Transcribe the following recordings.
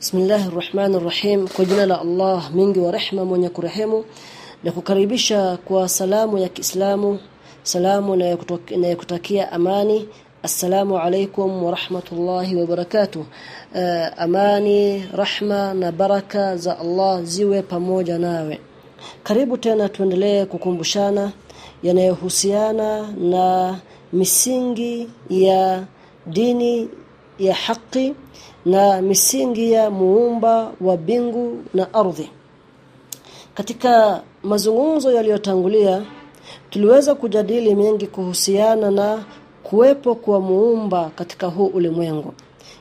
Bismillahir Rahmanir Rahim kwa jina la Allah mingi wa rehma mwenye kurehemu. Na kukaribisha kwa salamu ya Kiislamu salamu na kutakia amani. Assalamu alaikum wa rahmatullahi wa barakatuh. Uh, amani rahma na baraka za Allah ziwe pamoja nawe. Karibu tena tuendelee kukumbushana yanayohusiana na misingi ya dini ya haki na misingi ya muumba wa bingu na ardhi. Katika mazungumzo yaliyotangulia tuliweza kujadili mengi kuhusiana na kuwepo kwa muumba katika huu ulimwengu.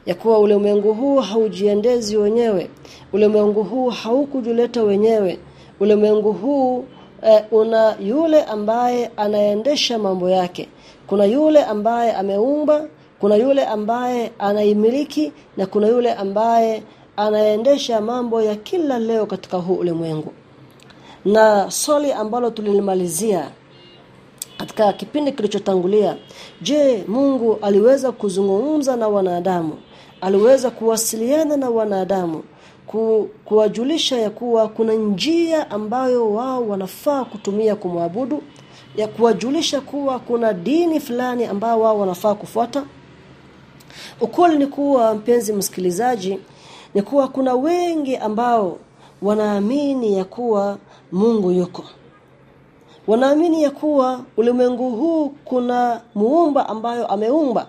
Ya kuwa ulimwengu huu haujiendezi wenyewe ulimwengu huu haukujuleta wenyewe ulimwengu huu e, una yule ambaye anaendesha mambo yake. Kuna yule ambaye ameumba kuna yule ambaye anaimiliki na kuna yule ambaye anaendesha mambo ya kila leo katika huu ulimwengu. Na swali ambalo tulilimalizia katika kipindi kilichotangulia je Mungu aliweza kuzungumza na wanadamu? Aliweza kuwasiliana na wanadamu? Ku, kuwajulisha ya kuwa kuna njia ambayo wao wanafaa kutumia kumwabudu? Ya kuwajulisha kuwa kuna dini fulani ambayo wao wanafaa kufuata ukweli ni kuwa mpenzi msikilizaji ni kuwa kuna wengi ambao wanaamini ya kuwa Mungu yuko. Wanaamini ya kuwa ulimwengu huu kuna muumba ambayo ameumba.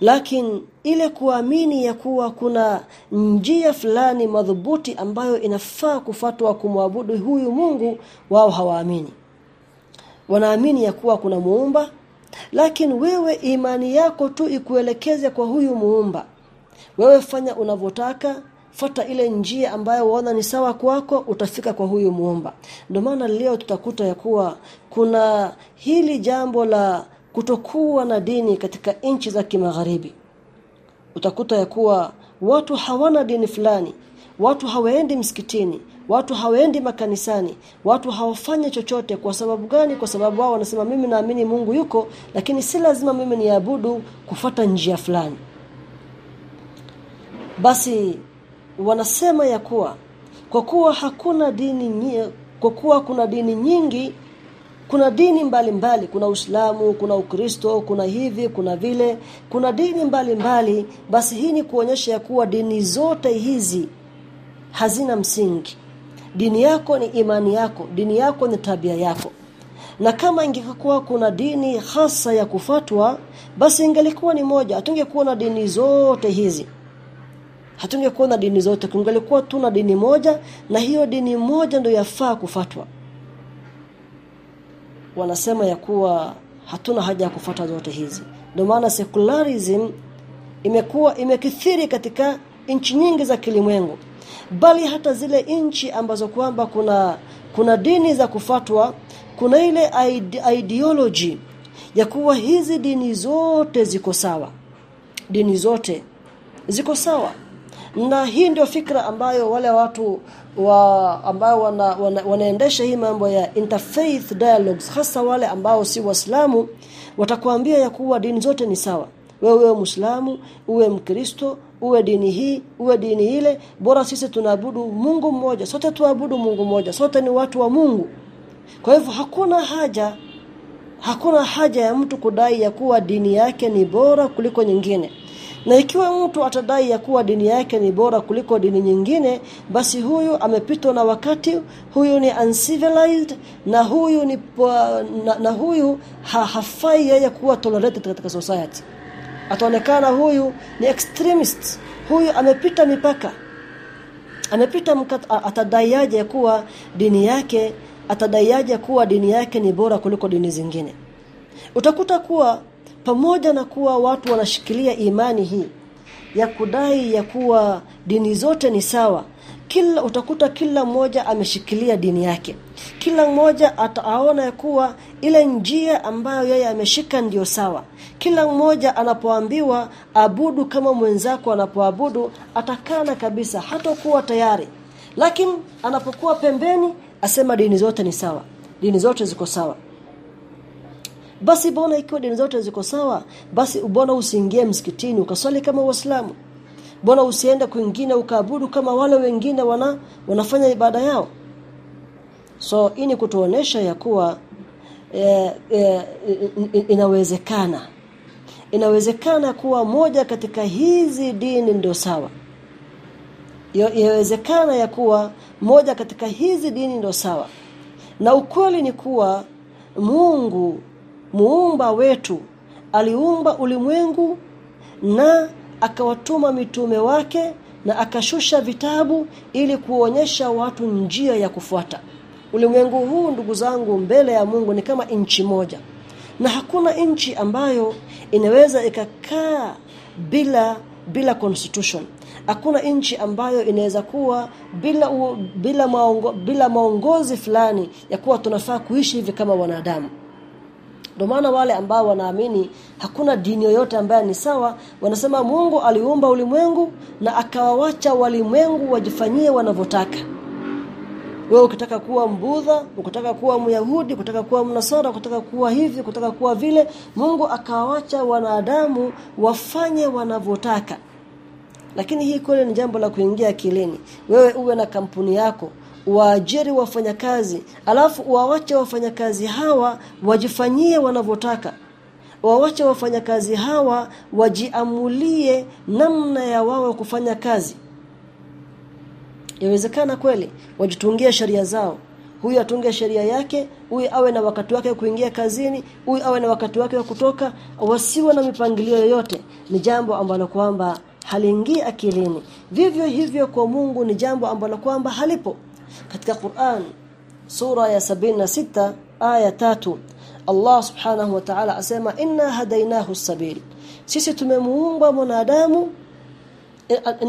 Lakini ile kuamini ya kuwa kuna njia fulani madhubuti ambayo inafaa kufatwa kumwabudu huyu Mungu wao hawaamini. Wanaamini ya kuwa kuna muumba lakini wewe imani yako tu ikuelekeze kwa huyu muumba. Wewe fanya unavyotaka fata ile njia ambayo waona ni sawa kwako utafika kwa huyu muumba. Ndio maana leo tutakuta ya kuwa kuna hili jambo la kutokuwa na dini katika nchi za kimagharibi. Utakuta ya kuwa watu hawana dini fulani watu hawaendi msikitini watu hawaendi makanisani. Watu hawafanyi chochote. Kwa sababu gani? Kwa sababu wao wanasema mimi naamini Mungu yuko lakini si lazima mimi niabudu kufata njia fulani. Basi wanasema ya kuwa kwa kuwa hakuna dini nye, kwa kuwa kuna dini nyingi kuna dini mbalimbali. Mbali, kuna Uislamu kuna Ukristo kuna hivi kuna vile. Kuna dini mbalimbali. Mbali, basi hii ni kuonyesha ya kuwa dini zote hizi hazina msingi dini yako ni imani yako dini yako ni tabia yako. Na kama ingekuwa kuna dini hasa ya kufatwa basi ingelikuwa ni moja hatungekuwa na dini zote hizi. Hatungekuwa na dini zote kungelikuwa tuna dini moja na hiyo dini moja ndio yafaa kufatwa. Wanasema ya kuwa hatuna haja ya kufuata zote hizi. Ndio maana secularism imekuwa imekithiri katika nchi nyingi za kilimwengu bali hata zile nchi ambazo kwamba kuna kuna dini za kufatwa kuna ile ide ideology ya kuwa hizi dini zote ziko sawa. Dini zote ziko sawa. Na hii ndio fikra ambayo wale watu wa ambao wana, wana, wanaendesha hii mambo ya interfaith dialogues hasa wale ambao si waislamu watakuambia ya kuwa dini zote ni sawa. Wewe uwe Muislamu uwe Mkristo uwe dini hii uwe dini ile bora sisi tunaabudu Mungu mmoja. Sote tuabudu Mungu mmoja. Sote ni watu wa Mungu. Kwa hivyo hakuna haja hakuna haja ya mtu kudai ya kuwa dini yake ni bora kuliko nyingine. Na ikiwa mtu atadai ya kuwa dini yake ni bora kuliko dini nyingine basi huyu amepitwa na wakati huyu ni uncivilized na huyu ni na, na huyu ha, hafai yeye kuwa tolerated katika society ataonekana huyu ni extremist. Huyu amepita mipaka. Amepita atadaiaje kuwa dini yake atadaiaje kuwa dini yake ni bora kuliko dini zingine? Utakuta kuwa pamoja na kuwa watu wanashikilia imani hii ya kudai ya kuwa dini zote ni sawa kila utakuta kila mmoja ameshikilia dini yake kila mmoja ataona kuwa ile njia ambayo yeye ameshika ndiyo sawa. Kila mmoja anapoambiwa abudu kama mwenzako anapoabudu atakana kabisa hatakuwa tayari. Lakini anapokuwa pembeni asema dini zote ni sawa. Dini zote ziko sawa. Basi bona ikiwa dini zote ziko sawa basi ubona usiingie msikitini ukaswali kama waislamu? Bona usiende kwingine ukaabudu kama wale wengine wana wanafanya ibada yao so hii ni kutuonesha ya kuwa e, e, inawezekana. Inawezekana kuwa moja katika hizi dini ndio sawa. Inawezekana ya kuwa moja katika hizi dini ndio sawa. Na ukweli ni kuwa Mungu muumba wetu aliumba ulimwengu na akawatuma mitume wake na akashusha vitabu ili kuonyesha watu njia ya kufuata ulimwengu huu ndugu zangu mbele ya Mungu ni kama nchi moja. Na hakuna nchi ambayo inaweza ikakaa bila bila constitution. Hakuna nchi ambayo inaweza kuwa bila u, bila maongo, bila maongozi fulani ya kuwa tunafaa kuishi hivi kama wanadamu. Ndio maana wale ambao wanaamini hakuna dini yoyote ambayo ni sawa wanasema Mungu aliumba ulimwengu na akawawacha walimwengu wajifanyie wanavyotaka wewe ukitaka kuwa mbudha ukitaka kuwa myahudi ukitaka kuwa mnasara ukitaka kuwa hivi ukitaka kuwa vile Mungu akawacha wanadamu wafanye wanavyotaka. Lakini hii kweli ni jambo la kuingia akilini. Wewe uwe na kampuni yako waajiri wafanyakazi alafu uwawache wafanyakazi hawa wajifanyie wanavyotaka. Wawache wafanyakazi hawa wajiamulie namna ya wao kufanya kazi Yawezekana kweli wajitungia sheria zao. Huyu atunge sheria yake, huyu awe na wakati wake kuingia kazini, huyu awe na wakati wake wa kutoka, wasiwe na mipangilio yoyote. Ni jambo ambalo kwamba halingii akilini. Vivyo hivyo kwa Mungu ni jambo ambalo kwamba halipo. Katika Qur'an sura ya sita aya tatu Allah subhanahu wa ta'ala asema inna hadainahu sabil. Sisi tumemuumba mwanadamu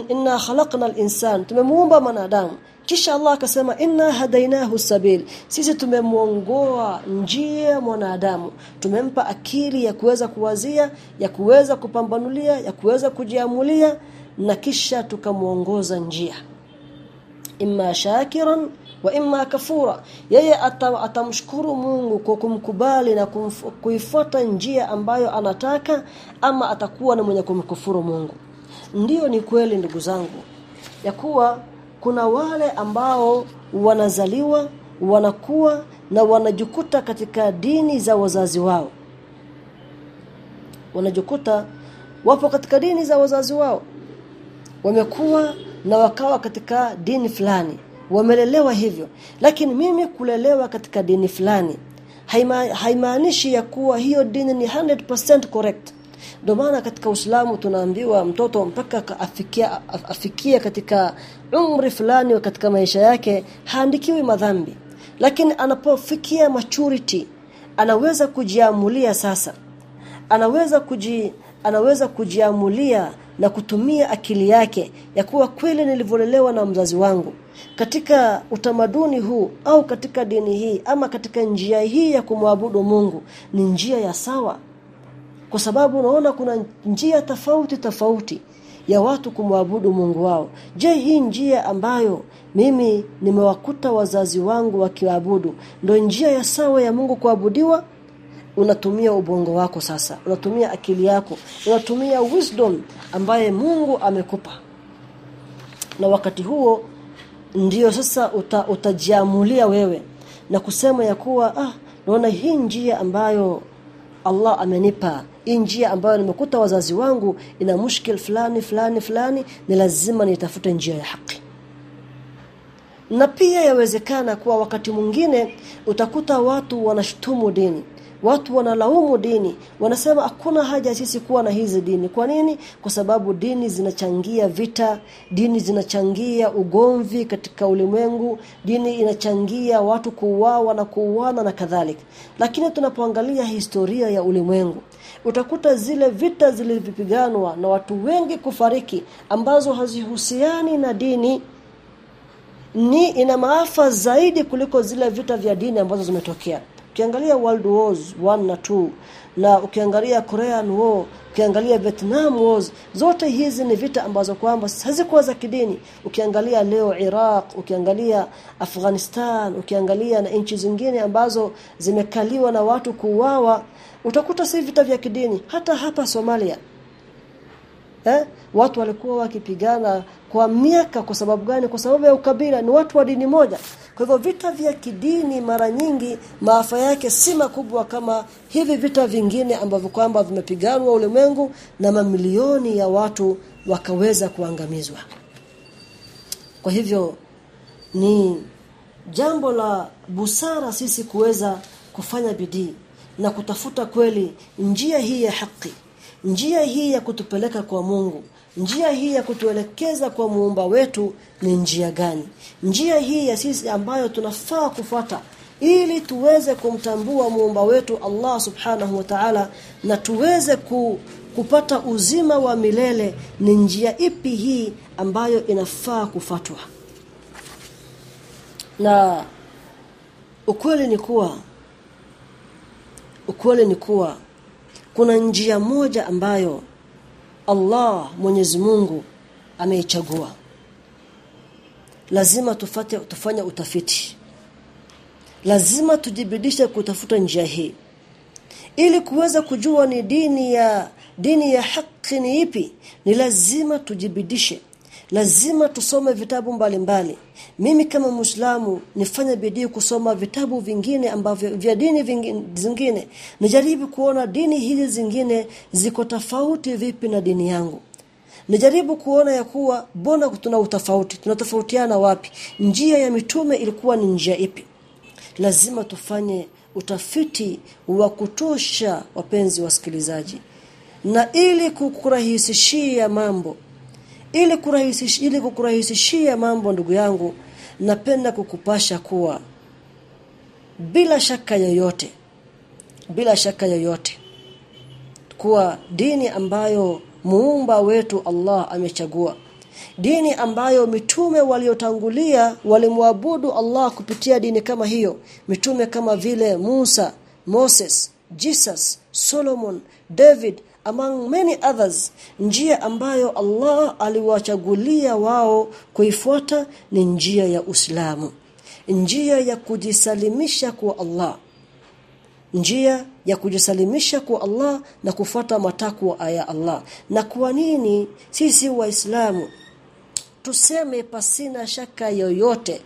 inna khalaqna al-insan tumemuumba mwanadamu. Kisha Allah akasema inna hadainahu sabil sisi tumemuongoa njia mwanadamu. Tumempa akili ya kuweza kuwazia ya kuweza kupambanulia ya kuweza kujiamulia na kisha tukamuongoza njia. Imma shakiran wa imma kafura. Yeye atamshukuru Mungu kwa kumkubali na kuifuata njia ambayo anataka ama atakuwa na mwenye kumkufuru Mungu ndiyo ni kweli ndugu zangu ya kuwa kuna wale ambao wanazaliwa wanakuwa na wanajikuta katika dini za wazazi wao. Wanajikuta wapo katika dini za wazazi wao. Wamekuwa na wakawa katika dini fulani. Wamelelewa hivyo. Lakini mimi kulelewa katika dini fulani haimaanishi ya kuwa hiyo dini ni 100% correct ndio maana katika Uislamu tunaambiwa mtoto mpaka afikia afikia katika umri fulani katika maisha yake haandikiwi madhambi. Lakini anapofikia maturity anaweza kujiamulia sasa. Anaweza kuji anaweza kujiamulia na kutumia akili yake ya kuwa kweli nilivyolelewa na mzazi wangu. Katika utamaduni huu au katika dini hii ama katika njia hii ya kumwabudu Mungu ni njia ya sawa kwa sababu unaona kuna njia tofauti tofauti ya watu kumwabudu Mungu wao. Je, hii njia ambayo mimi nimewakuta wazazi wangu wakiabudu ndio njia ya sawa ya Mungu kuabudiwa? Unatumia ubongo wako sasa, unatumia akili yako, unatumia wisdom ambaye Mungu amekupa. Na wakati huo ndiyo sasa uta, utajiamulia wewe na kusema ya kuwa ah naona hii njia ambayo Allah amenipa hii njia ambayo nimekuta wazazi wangu ina mushkil fulani fulani fulani ni lazima nitafute njia ya haki. Na pia yawezekana kuwa wakati mwingine utakuta watu wanashutumu dini watu wanalaumu dini wanasema hakuna haja sisi kuwa na hizi dini. Kwa nini? Kwa sababu dini zinachangia vita dini zinachangia ugomvi katika ulimwengu dini inachangia watu kuuawa na kuuana na kadhalika. Lakini tunapoangalia historia ya ulimwengu utakuta zile vita zilivyopiganwa na watu wengi kufariki ambazo hazihusiani na dini. Ni ina maafa zaidi kuliko zile vita vya dini ambazo zimetokea. Ukiangalia World Wars 1 na 2 na ukiangalia Korean War ukiangalia Vietnam Wars zote hizi ni vita ambazo kwamba hazikuwa za kidini. Ukiangalia leo Iraq ukiangalia Afghanistan ukiangalia na nchi zingine ambazo zimekaliwa na watu kuuawa utakuta si vita vya kidini. Hata hapa Somalia eh? Watu walikuwa wakipigana kwa miaka. Kwa sababu gani? Kwa sababu ya ukabila. Ni watu wa dini moja. Kwa hivyo vita vya kidini mara nyingi maafa yake si makubwa kama hivi vita vingine ambavyo kwamba vimepiganwa ulimwengu na mamilioni ya watu wakaweza kuangamizwa. Kwa hivyo ni jambo la busara sisi kuweza kufanya bidii na kutafuta kweli njia hii ya haki njia hii ya kutupeleka kwa Mungu njia hii ya kutuelekeza kwa muumba wetu ni njia gani? Njia hii ya sisi ambayo tunafaa kufuata ili tuweze kumtambua muumba wetu Allah subhanahu wa ta'ala na tuweze ku, kupata uzima wa milele ni njia ipi hii ambayo inafaa kufatwa na ukweli ni kuwa ukweli ni kuwa kuna njia moja ambayo Allah Mwenyezi Mungu ameichagua. Lazima tufate tufanya utafiti. Lazima tujibidishe kutafuta njia hii. Ili kuweza kujua ni dini ya dini ya haki ni ipi ni lazima tujibidishe lazima tusome vitabu mbalimbali. Mbali. mimi kama muislamu nifanya bidii kusoma vitabu vingine ambavyo vya dini vingine zingine. Nijaribu kuona dini hizi zingine ziko tofauti vipi na dini yangu. Nijaribu kuona ya kuwa bona tuna utofauti tunatofautiana wapi? Njia ya mitume ilikuwa ni njia ipi? Lazima tufanye utafiti wa kutosha wapenzi wasikilizaji. Na ili kukurahisishia mambo ili kurahisishia ili kukurahisishia mambo ndugu yangu napenda kukupasha kuwa bila shaka yoyote bila shaka yoyote kuwa dini ambayo muumba wetu Allah amechagua dini ambayo mitume waliotangulia walimwabudu Allah kupitia dini kama hiyo mitume kama vile Musa Moses Jesus Solomon David among many others njia ambayo Allah aliwachagulia wao kuifuata ni njia ya Uislamu njia ya kujisalimisha kwa Allah njia ya kujisalimisha kwa Allah na kufuata matakwa ya Allah. Na kwa nini sisi waislamu tuseme pasina shaka yoyote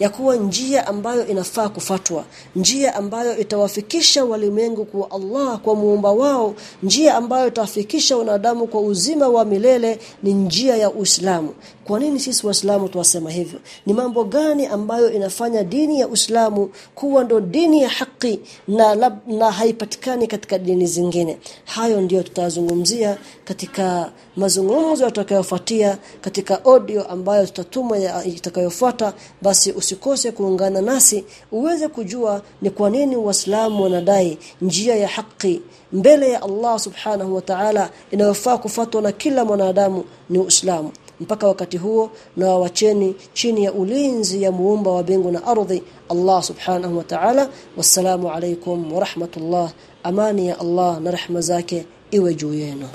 ya kuwa njia ambayo inafaa kufatwa njia ambayo itawafikisha walimwengu kwa Allah kwa muumba wao njia ambayo itawafikisha wanadamu kwa uzima wa milele ni njia ya Uislamu kwa nini sisi waislamu tuwasema hivyo? Ni mambo gani ambayo inafanya dini ya Uislamu kuwa ndo dini ya haki na lab, na haipatikani katika dini zingine? Hayo ndiyo tutazungumzia katika mazungumzo yatakayofuatia katika audio ambayo tutatuma itakayofuata. Basi usikose kuungana nasi uweze kujua ni kwa nini waislamu wanadai njia ya haki mbele ya Allah subhanahu wa ta'ala inayofaa kufuatwa na kila mwanadamu ni Uislamu mpaka wakati huo na wacheni chini ya ulinzi ya muumba wa mbingu na ardhi Allah subhanahu wa ta'ala. Wassalamu alaykum wa rahmatullah. Amani ya Allah na rahma zake iwe juu yenu